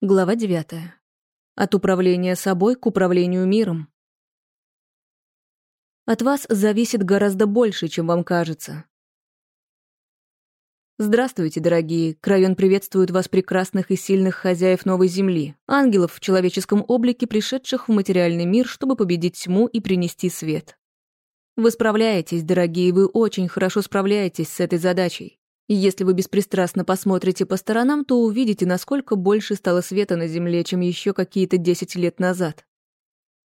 Глава 9. От управления собой к управлению миром. От вас зависит гораздо больше, чем вам кажется. Здравствуйте, дорогие. Крайон приветствует вас прекрасных и сильных хозяев новой земли, ангелов в человеческом облике, пришедших в материальный мир, чтобы победить тьму и принести свет. Вы справляетесь, дорогие, вы очень хорошо справляетесь с этой задачей. Если вы беспристрастно посмотрите по сторонам, то увидите, насколько больше стало света на Земле, чем еще какие-то 10 лет назад.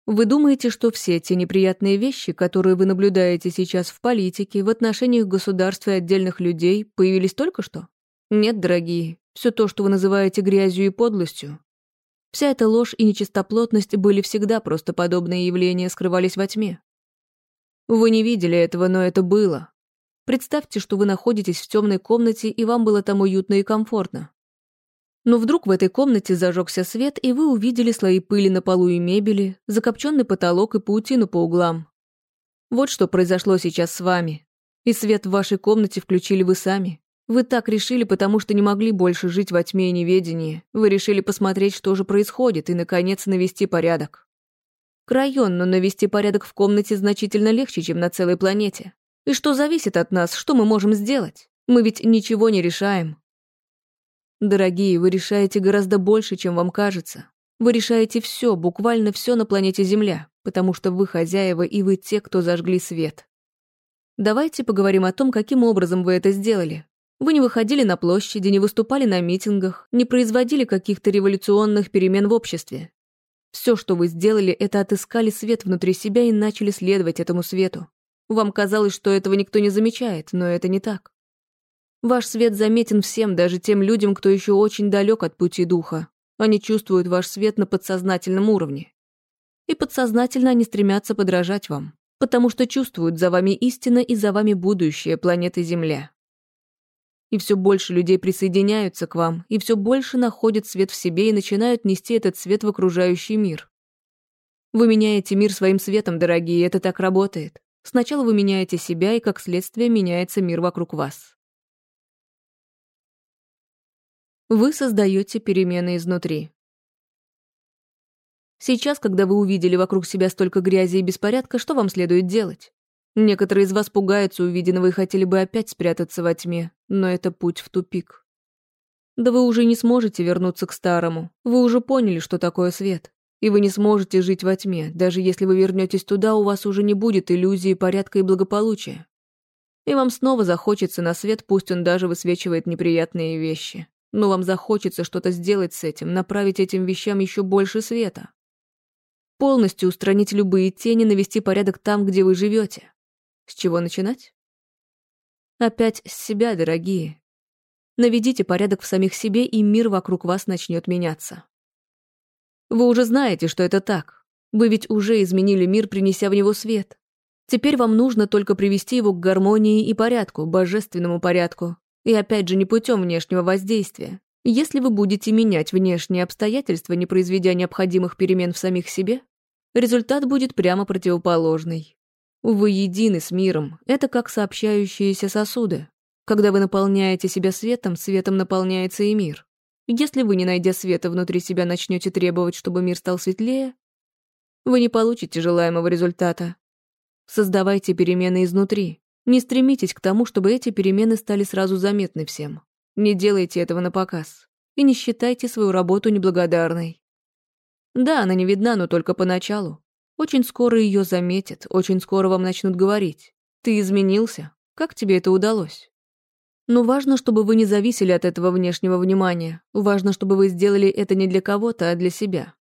Вы думаете, что все те неприятные вещи, которые вы наблюдаете сейчас в политике, в отношениях государства и отдельных людей, появились только что? Нет, дорогие, все то, что вы называете грязью и подлостью. Вся эта ложь и нечистоплотность были всегда просто подобные явления скрывались во тьме. Вы не видели этого, но это было. Представьте, что вы находитесь в темной комнате, и вам было там уютно и комфортно. Но вдруг в этой комнате зажегся свет, и вы увидели слои пыли на полу и мебели, закопченный потолок и паутину по углам. Вот что произошло сейчас с вами. И свет в вашей комнате включили вы сами. Вы так решили, потому что не могли больше жить во тьме и неведении. Вы решили посмотреть, что же происходит, и, наконец, навести порядок. Крайон, но навести порядок в комнате значительно легче, чем на целой планете. И что зависит от нас, что мы можем сделать? Мы ведь ничего не решаем. Дорогие, вы решаете гораздо больше, чем вам кажется. Вы решаете все, буквально все на планете Земля, потому что вы хозяева и вы те, кто зажгли свет. Давайте поговорим о том, каким образом вы это сделали. Вы не выходили на площади, не выступали на митингах, не производили каких-то революционных перемен в обществе. Все, что вы сделали, это отыскали свет внутри себя и начали следовать этому свету. Вам казалось, что этого никто не замечает, но это не так. Ваш свет заметен всем, даже тем людям, кто еще очень далек от пути духа. Они чувствуют ваш свет на подсознательном уровне. И подсознательно они стремятся подражать вам, потому что чувствуют за вами истина и за вами будущее планеты Земля. И все больше людей присоединяются к вам, и все больше находят свет в себе и начинают нести этот свет в окружающий мир. Вы меняете мир своим светом, дорогие, это так работает. Сначала вы меняете себя, и как следствие меняется мир вокруг вас. Вы создаете перемены изнутри. Сейчас, когда вы увидели вокруг себя столько грязи и беспорядка, что вам следует делать? Некоторые из вас пугаются увиденного и хотели бы опять спрятаться во тьме, но это путь в тупик. Да вы уже не сможете вернуться к старому. Вы уже поняли, что такое свет. И вы не сможете жить во тьме. Даже если вы вернетесь туда, у вас уже не будет иллюзии порядка и благополучия. И вам снова захочется на свет, пусть он даже высвечивает неприятные вещи. Но вам захочется что-то сделать с этим, направить этим вещам еще больше света. Полностью устранить любые тени, навести порядок там, где вы живете. С чего начинать? Опять с себя, дорогие. Наведите порядок в самих себе, и мир вокруг вас начнет меняться. Вы уже знаете, что это так. Вы ведь уже изменили мир, принеся в него свет. Теперь вам нужно только привести его к гармонии и порядку, божественному порядку. И опять же не путем внешнего воздействия. Если вы будете менять внешние обстоятельства, не произведя необходимых перемен в самих себе, результат будет прямо противоположный. Вы едины с миром, это как сообщающиеся сосуды. Когда вы наполняете себя светом, светом наполняется и мир. Если вы, не найдя света внутри себя, начнете требовать, чтобы мир стал светлее, вы не получите желаемого результата. Создавайте перемены изнутри. Не стремитесь к тому, чтобы эти перемены стали сразу заметны всем. Не делайте этого на показ. И не считайте свою работу неблагодарной. Да, она не видна, но только поначалу. Очень скоро ее заметят, очень скоро вам начнут говорить. Ты изменился. Как тебе это удалось? Но важно, чтобы вы не зависели от этого внешнего внимания. Важно, чтобы вы сделали это не для кого-то, а для себя.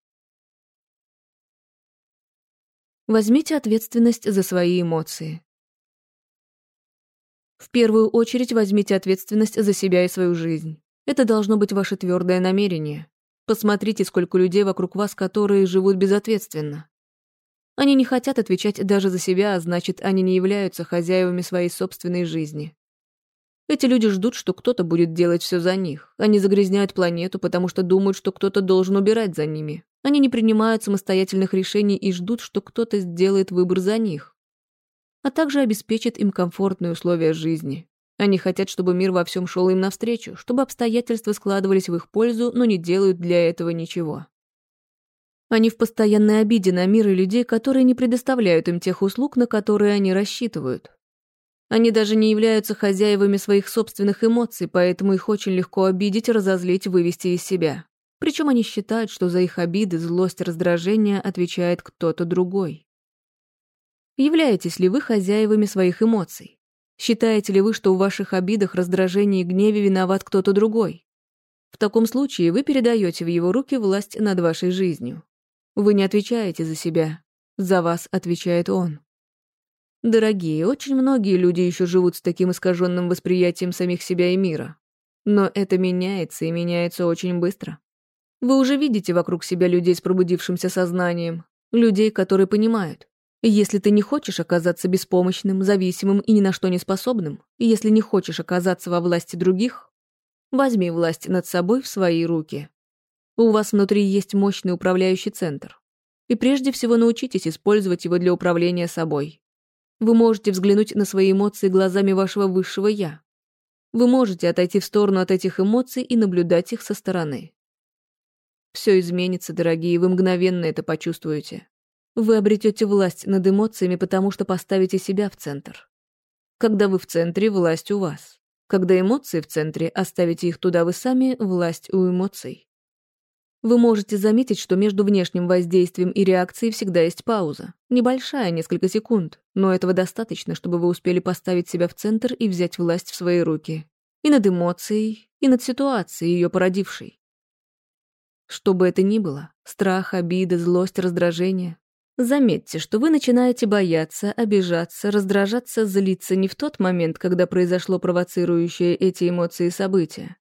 Возьмите ответственность за свои эмоции. В первую очередь возьмите ответственность за себя и свою жизнь. Это должно быть ваше твердое намерение. Посмотрите, сколько людей вокруг вас, которые живут безответственно. Они не хотят отвечать даже за себя, а значит, они не являются хозяевами своей собственной жизни. Эти люди ждут, что кто-то будет делать все за них. Они загрязняют планету, потому что думают, что кто-то должен убирать за ними. Они не принимают самостоятельных решений и ждут, что кто-то сделает выбор за них, а также обеспечит им комфортные условия жизни. Они хотят, чтобы мир во всем шел им навстречу, чтобы обстоятельства складывались в их пользу, но не делают для этого ничего. Они в постоянной обиде на мир и людей, которые не предоставляют им тех услуг, на которые они рассчитывают. Они даже не являются хозяевами своих собственных эмоций, поэтому их очень легко обидеть, разозлить, вывести из себя. Причем они считают, что за их обиды, злость, раздражение отвечает кто-то другой. Являетесь ли вы хозяевами своих эмоций? Считаете ли вы, что в ваших обидах, раздражении и гневе виноват кто-то другой? В таком случае вы передаете в его руки власть над вашей жизнью. Вы не отвечаете за себя. За вас отвечает он. Дорогие, очень многие люди еще живут с таким искаженным восприятием самих себя и мира. Но это меняется и меняется очень быстро. Вы уже видите вокруг себя людей с пробудившимся сознанием, людей, которые понимают, если ты не хочешь оказаться беспомощным, зависимым и ни на что не способным, если не хочешь оказаться во власти других, возьми власть над собой в свои руки. У вас внутри есть мощный управляющий центр. И прежде всего научитесь использовать его для управления собой. Вы можете взглянуть на свои эмоции глазами вашего высшего «я». Вы можете отойти в сторону от этих эмоций и наблюдать их со стороны. Все изменится, дорогие, вы мгновенно это почувствуете. Вы обретете власть над эмоциями, потому что поставите себя в центр. Когда вы в центре, власть у вас. Когда эмоции в центре, оставите их туда вы сами, власть у эмоций. Вы можете заметить, что между внешним воздействием и реакцией всегда есть пауза. Небольшая, несколько секунд, но этого достаточно, чтобы вы успели поставить себя в центр и взять власть в свои руки. И над эмоцией, и над ситуацией, ее породившей. Что бы это ни было, страх, обида, злость, раздражение, Заметьте, что вы начинаете бояться, обижаться, раздражаться, злиться не в тот момент, когда произошло провоцирующее эти эмоции событие.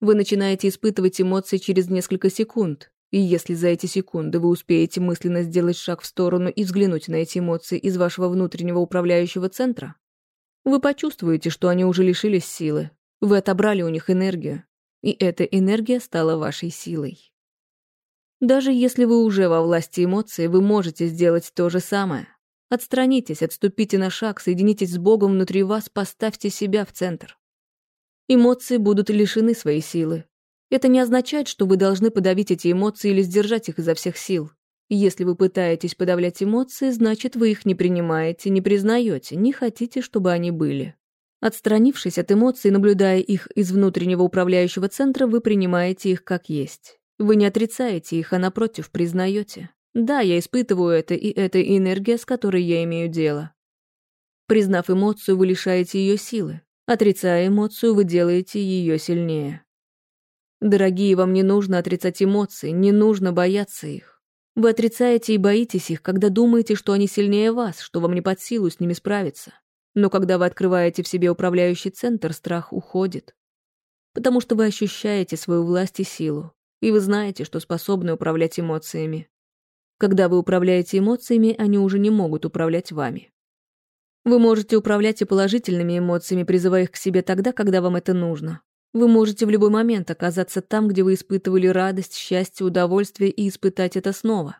Вы начинаете испытывать эмоции через несколько секунд, и если за эти секунды вы успеете мысленно сделать шаг в сторону и взглянуть на эти эмоции из вашего внутреннего управляющего центра, вы почувствуете, что они уже лишились силы, вы отобрали у них энергию, и эта энергия стала вашей силой. Даже если вы уже во власти эмоций, вы можете сделать то же самое. Отстранитесь, отступите на шаг, соединитесь с Богом внутри вас, поставьте себя в центр. Эмоции будут лишены своей силы. Это не означает, что вы должны подавить эти эмоции или сдержать их изо всех сил. Если вы пытаетесь подавлять эмоции, значит, вы их не принимаете, не признаете, не хотите, чтобы они были. Отстранившись от эмоций, наблюдая их из внутреннего управляющего центра, вы принимаете их как есть. Вы не отрицаете их, а напротив признаете. Да, я испытываю это, и это энергия, с которой я имею дело. Признав эмоцию, вы лишаете ее силы. Отрицая эмоцию, вы делаете ее сильнее. Дорогие, вам не нужно отрицать эмоции, не нужно бояться их. Вы отрицаете и боитесь их, когда думаете, что они сильнее вас, что вам не под силу с ними справиться. Но когда вы открываете в себе управляющий центр, страх уходит. Потому что вы ощущаете свою власть и силу. И вы знаете, что способны управлять эмоциями. Когда вы управляете эмоциями, они уже не могут управлять вами. Вы можете управлять и положительными эмоциями, призывая их к себе тогда, когда вам это нужно. Вы можете в любой момент оказаться там, где вы испытывали радость, счастье, удовольствие и испытать это снова.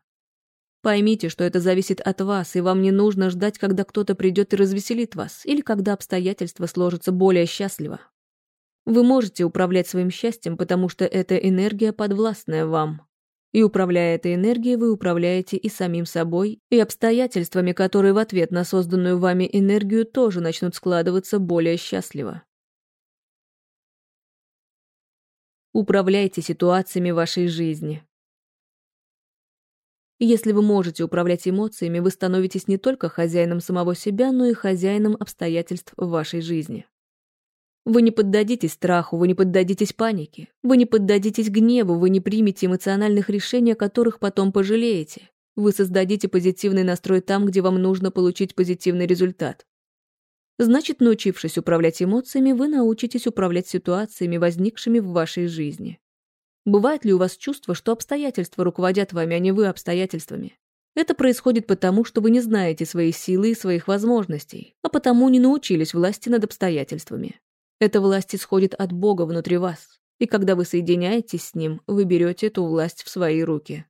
Поймите, что это зависит от вас, и вам не нужно ждать, когда кто-то придет и развеселит вас, или когда обстоятельства сложатся более счастливо. Вы можете управлять своим счастьем, потому что эта энергия подвластная вам. И управляя этой энергией, вы управляете и самим собой, и обстоятельствами, которые в ответ на созданную вами энергию тоже начнут складываться более счастливо. Управляйте ситуациями вашей жизни. Если вы можете управлять эмоциями, вы становитесь не только хозяином самого себя, но и хозяином обстоятельств в вашей жизни. Вы не поддадитесь страху, вы не поддадитесь панике, вы не поддадитесь гневу, вы не примете эмоциональных решений, о которых потом пожалеете. Вы создадите позитивный настрой там, где вам нужно получить позитивный результат. Значит, научившись управлять эмоциями, вы научитесь управлять ситуациями, возникшими в вашей жизни. Бывает ли у вас чувство, что обстоятельства руководят вами, а не вы обстоятельствами? Это происходит потому, что вы не знаете своей силы и своих возможностей, а потому не научились власти над обстоятельствами. Эта власть исходит от Бога внутри вас, и когда вы соединяетесь с Ним, вы берете эту власть в свои руки.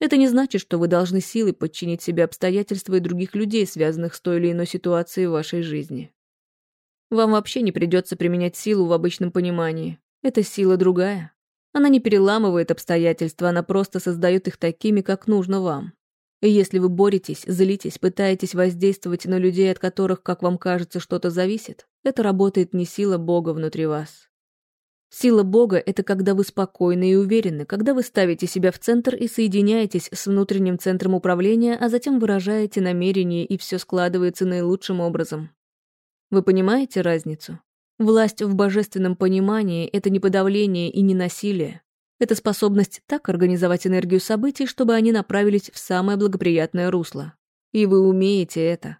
Это не значит, что вы должны силой подчинить себе обстоятельства и других людей, связанных с той или иной ситуацией в вашей жизни. Вам вообще не придется применять силу в обычном понимании. Это сила другая. Она не переламывает обстоятельства, она просто создает их такими, как нужно вам. И если вы боретесь, злитесь, пытаетесь воздействовать на людей, от которых, как вам кажется, что-то зависит, это работает не сила Бога внутри вас. Сила Бога — это когда вы спокойны и уверены, когда вы ставите себя в центр и соединяетесь с внутренним центром управления, а затем выражаете намерение, и все складывается наилучшим образом. Вы понимаете разницу? Власть в божественном понимании — это не подавление и не насилие. Это способность так организовать энергию событий, чтобы они направились в самое благоприятное русло. И вы умеете это.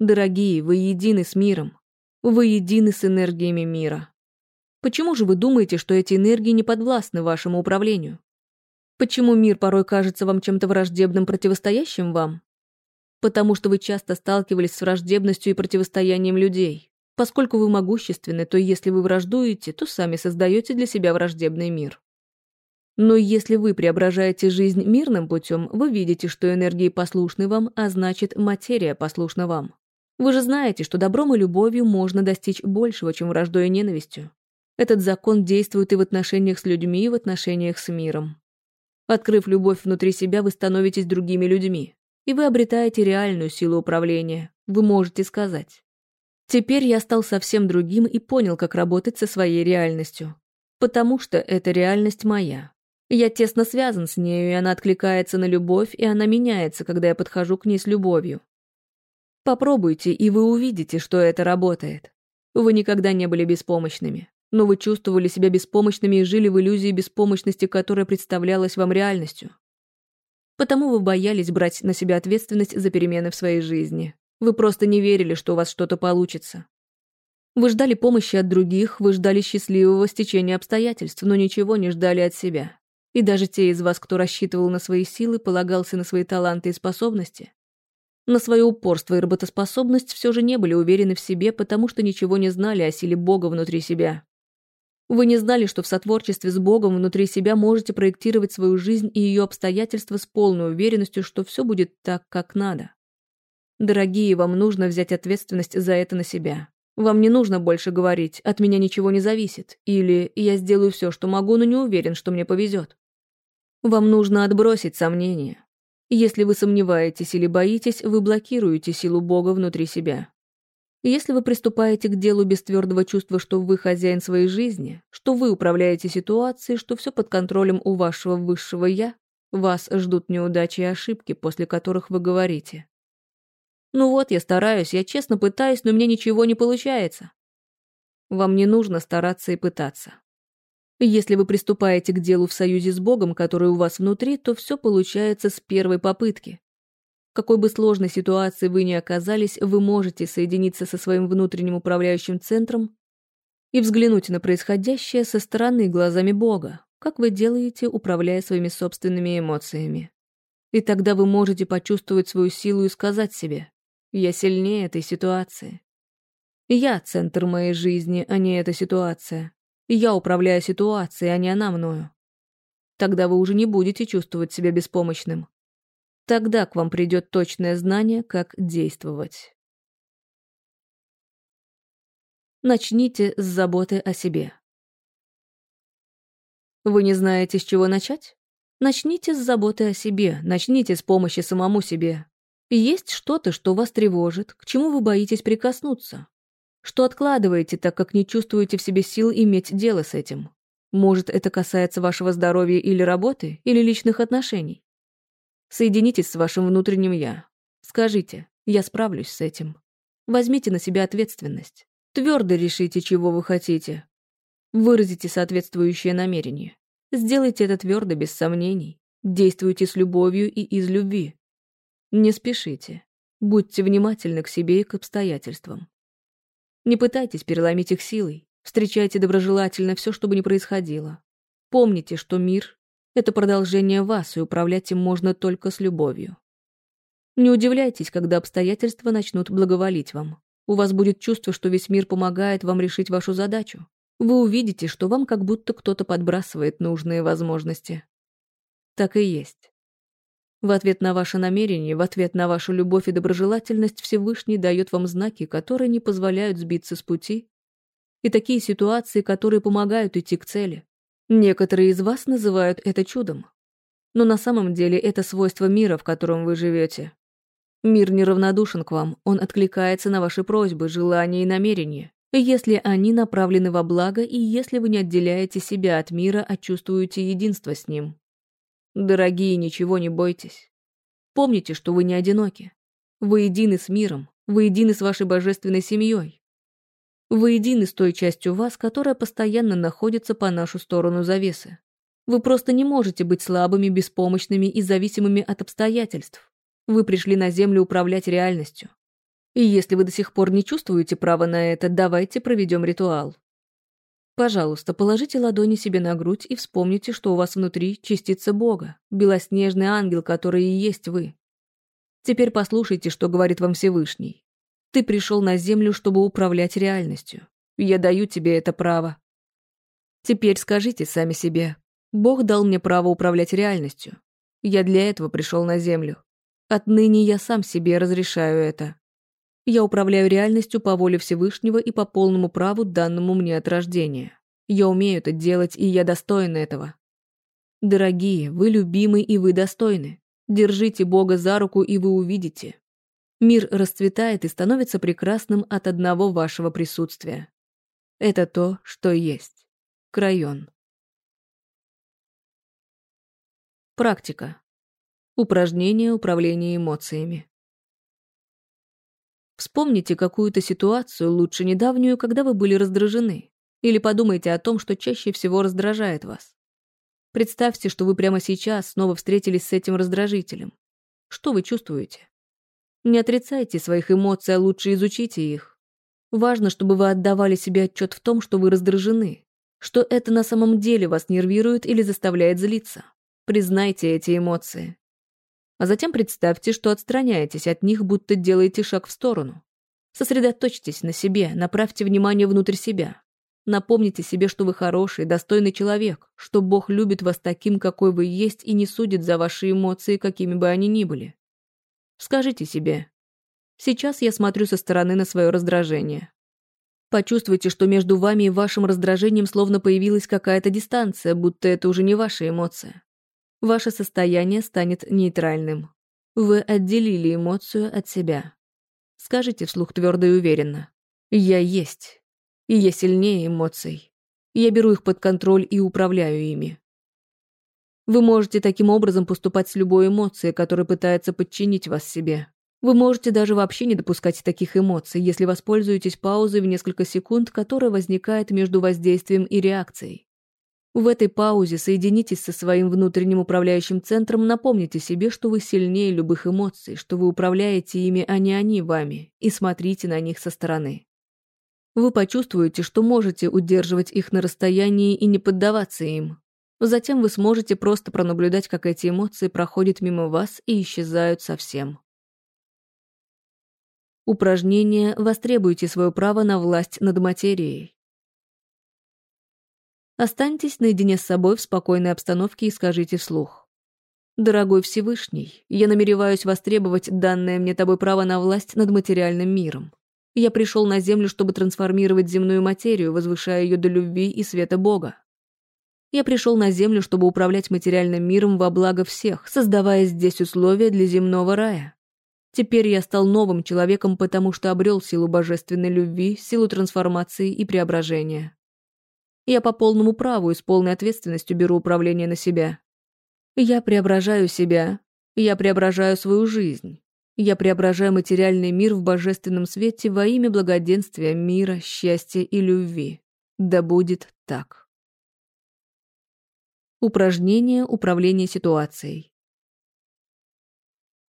Дорогие, вы едины с миром. Вы едины с энергиями мира. Почему же вы думаете, что эти энергии не подвластны вашему управлению? Почему мир порой кажется вам чем-то враждебным, противостоящим вам? Потому что вы часто сталкивались с враждебностью и противостоянием людей. Поскольку вы могущественны, то если вы враждуете, то сами создаете для себя враждебный мир. Но если вы преображаете жизнь мирным путем, вы видите, что энергии послушны вам, а значит, материя послушна вам. Вы же знаете, что добром и любовью можно достичь большего, чем враждой и ненавистью. Этот закон действует и в отношениях с людьми, и в отношениях с миром. Открыв любовь внутри себя, вы становитесь другими людьми, и вы обретаете реальную силу управления. Вы можете сказать. Теперь я стал совсем другим и понял, как работать со своей реальностью. Потому что эта реальность моя. Я тесно связан с нею, и она откликается на любовь, и она меняется, когда я подхожу к ней с любовью. Попробуйте, и вы увидите, что это работает. Вы никогда не были беспомощными но вы чувствовали себя беспомощными и жили в иллюзии беспомощности, которая представлялась вам реальностью. Потому вы боялись брать на себя ответственность за перемены в своей жизни. Вы просто не верили, что у вас что-то получится. Вы ждали помощи от других, вы ждали счастливого стечения обстоятельств, но ничего не ждали от себя. И даже те из вас, кто рассчитывал на свои силы, полагался на свои таланты и способности, на свое упорство и работоспособность все же не были уверены в себе, потому что ничего не знали о силе Бога внутри себя. Вы не знали, что в сотворчестве с Богом внутри себя можете проектировать свою жизнь и ее обстоятельства с полной уверенностью, что все будет так, как надо. Дорогие, вам нужно взять ответственность за это на себя. Вам не нужно больше говорить «от меня ничего не зависит» или «я сделаю все, что могу, но не уверен, что мне повезет». Вам нужно отбросить сомнения. Если вы сомневаетесь или боитесь, вы блокируете силу Бога внутри себя. Если вы приступаете к делу без твердого чувства, что вы хозяин своей жизни, что вы управляете ситуацией, что все под контролем у вашего высшего «я», вас ждут неудачи и ошибки, после которых вы говорите. «Ну вот, я стараюсь, я честно пытаюсь, но мне ничего не получается». Вам не нужно стараться и пытаться. Если вы приступаете к делу в союзе с Богом, который у вас внутри, то все получается с первой попытки какой бы сложной ситуации вы ни оказались, вы можете соединиться со своим внутренним управляющим центром и взглянуть на происходящее со стороны глазами Бога, как вы делаете, управляя своими собственными эмоциями. И тогда вы можете почувствовать свою силу и сказать себе «Я сильнее этой ситуации». Я — центр моей жизни, а не эта ситуация. Я управляю ситуацией, а не она мною. Тогда вы уже не будете чувствовать себя беспомощным. Тогда к вам придет точное знание, как действовать. Начните с заботы о себе. Вы не знаете, с чего начать? Начните с заботы о себе, начните с помощи самому себе. Есть что-то, что вас тревожит, к чему вы боитесь прикоснуться? Что откладываете, так как не чувствуете в себе сил иметь дело с этим? Может, это касается вашего здоровья или работы, или личных отношений? Соединитесь с вашим внутренним «я». Скажите, я справлюсь с этим. Возьмите на себя ответственность. Твердо решите, чего вы хотите. Выразите соответствующее намерение. Сделайте это твердо, без сомнений. Действуйте с любовью и из любви. Не спешите. Будьте внимательны к себе и к обстоятельствам. Не пытайтесь переломить их силой. Встречайте доброжелательно все, что бы ни происходило. Помните, что мир это продолжение вас, и управлять им можно только с любовью. Не удивляйтесь, когда обстоятельства начнут благоволить вам. У вас будет чувство, что весь мир помогает вам решить вашу задачу. Вы увидите, что вам как будто кто-то подбрасывает нужные возможности. Так и есть. В ответ на ваше намерение, в ответ на вашу любовь и доброжелательность Всевышний дает вам знаки, которые не позволяют сбиться с пути, и такие ситуации, которые помогают идти к цели. Некоторые из вас называют это чудом. Но на самом деле это свойство мира, в котором вы живете. Мир неравнодушен к вам, он откликается на ваши просьбы, желания и намерения, если они направлены во благо и если вы не отделяете себя от мира, а чувствуете единство с ним. Дорогие, ничего не бойтесь. Помните, что вы не одиноки. Вы едины с миром, вы едины с вашей божественной семьей. Вы едины с той частью вас, которая постоянно находится по нашу сторону завесы. Вы просто не можете быть слабыми, беспомощными и зависимыми от обстоятельств. Вы пришли на Землю управлять реальностью. И если вы до сих пор не чувствуете права на это, давайте проведем ритуал. Пожалуйста, положите ладони себе на грудь и вспомните, что у вас внутри частица Бога, белоснежный ангел, который и есть вы. Теперь послушайте, что говорит вам Всевышний. Ты пришел на землю, чтобы управлять реальностью. Я даю тебе это право. Теперь скажите сами себе. Бог дал мне право управлять реальностью. Я для этого пришел на землю. Отныне я сам себе разрешаю это. Я управляю реальностью по воле Всевышнего и по полному праву, данному мне от рождения. Я умею это делать, и я достоин этого. Дорогие, вы любимы и вы достойны. Держите Бога за руку, и вы увидите. Мир расцветает и становится прекрасным от одного вашего присутствия. Это то, что есть. Крайон. Практика. Упражнение управления эмоциями. Вспомните какую-то ситуацию, лучше недавнюю, когда вы были раздражены. Или подумайте о том, что чаще всего раздражает вас. Представьте, что вы прямо сейчас снова встретились с этим раздражителем. Что вы чувствуете? Не отрицайте своих эмоций, а лучше изучите их. Важно, чтобы вы отдавали себе отчет в том, что вы раздражены, что это на самом деле вас нервирует или заставляет злиться. Признайте эти эмоции а затем представьте, что отстраняетесь от них, будто делаете шаг в сторону. Сосредоточьтесь на себе, направьте внимание внутрь себя. Напомните себе, что вы хороший, достойный человек, что Бог любит вас таким, какой вы есть, и не судит за ваши эмоции, какими бы они ни были. Скажите себе, сейчас я смотрю со стороны на свое раздражение. Почувствуйте, что между вами и вашим раздражением словно появилась какая-то дистанция, будто это уже не ваша эмоция ваше состояние станет нейтральным. Вы отделили эмоцию от себя. Скажите вслух твердо и уверенно. «Я есть. И я сильнее эмоций. Я беру их под контроль и управляю ими». Вы можете таким образом поступать с любой эмоцией, которая пытается подчинить вас себе. Вы можете даже вообще не допускать таких эмоций, если воспользуетесь паузой в несколько секунд, которая возникает между воздействием и реакцией. В этой паузе соединитесь со своим внутренним управляющим центром, напомните себе, что вы сильнее любых эмоций, что вы управляете ими, а не они вами, и смотрите на них со стороны. Вы почувствуете, что можете удерживать их на расстоянии и не поддаваться им. Затем вы сможете просто пронаблюдать, как эти эмоции проходят мимо вас и исчезают совсем. Упражнение «Востребуйте свое право на власть над материей». Останьтесь наедине с собой в спокойной обстановке и скажите вслух. «Дорогой Всевышний, я намереваюсь востребовать данное мне тобой право на власть над материальным миром. Я пришел на Землю, чтобы трансформировать земную материю, возвышая ее до любви и света Бога. Я пришел на Землю, чтобы управлять материальным миром во благо всех, создавая здесь условия для земного рая. Теперь я стал новым человеком, потому что обрел силу божественной любви, силу трансформации и преображения. Я по полному праву и с полной ответственностью беру управление на себя. Я преображаю себя, я преображаю свою жизнь. Я преображаю материальный мир в божественном свете во имя благоденствия, мира, счастья и любви. Да будет так. Упражнение управления ситуацией.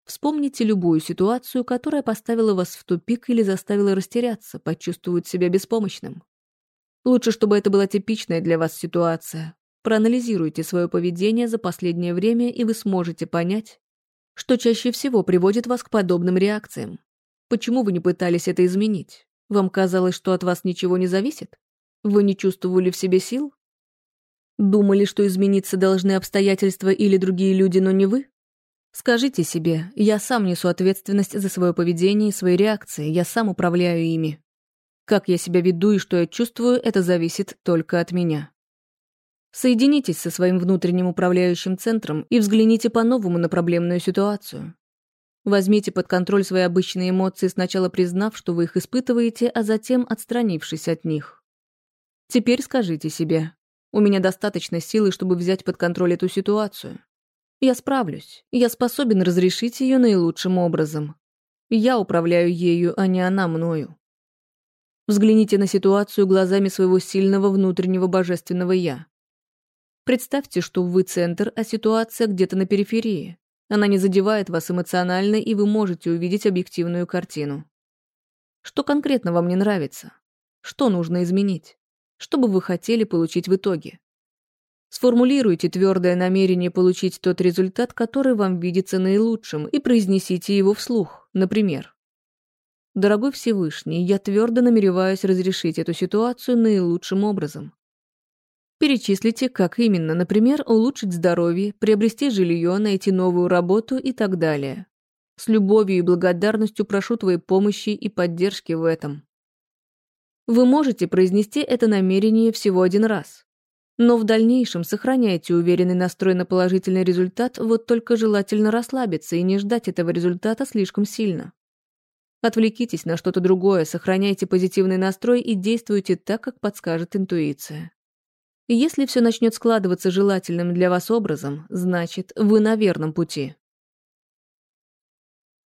Вспомните любую ситуацию, которая поставила вас в тупик или заставила растеряться, почувствовать себя беспомощным. Лучше, чтобы это была типичная для вас ситуация. Проанализируйте свое поведение за последнее время, и вы сможете понять, что чаще всего приводит вас к подобным реакциям. Почему вы не пытались это изменить? Вам казалось, что от вас ничего не зависит? Вы не чувствовали в себе сил? Думали, что измениться должны обстоятельства или другие люди, но не вы? Скажите себе, я сам несу ответственность за свое поведение и свои реакции, я сам управляю ими. Как я себя веду и что я чувствую, это зависит только от меня. Соединитесь со своим внутренним управляющим центром и взгляните по-новому на проблемную ситуацию. Возьмите под контроль свои обычные эмоции, сначала признав, что вы их испытываете, а затем отстранившись от них. Теперь скажите себе, у меня достаточно силы, чтобы взять под контроль эту ситуацию. Я справлюсь. Я способен разрешить ее наилучшим образом. Я управляю ею, а не она мною. Взгляните на ситуацию глазами своего сильного внутреннего божественного «я». Представьте, что вы центр, а ситуация где-то на периферии. Она не задевает вас эмоционально, и вы можете увидеть объективную картину. Что конкретно вам не нравится? Что нужно изменить? Что бы вы хотели получить в итоге? Сформулируйте твердое намерение получить тот результат, который вам видится наилучшим, и произнесите его вслух, например. «Дорогой Всевышний, я твердо намереваюсь разрешить эту ситуацию наилучшим образом. Перечислите, как именно, например, улучшить здоровье, приобрести жилье, найти новую работу и так далее. С любовью и благодарностью прошу твоей помощи и поддержки в этом. Вы можете произнести это намерение всего один раз. Но в дальнейшем сохраняйте уверенный настрой на положительный результат, вот только желательно расслабиться и не ждать этого результата слишком сильно. Отвлекитесь на что-то другое, сохраняйте позитивный настрой и действуйте так, как подскажет интуиция. Если все начнет складываться желательным для вас образом, значит, вы на верном пути.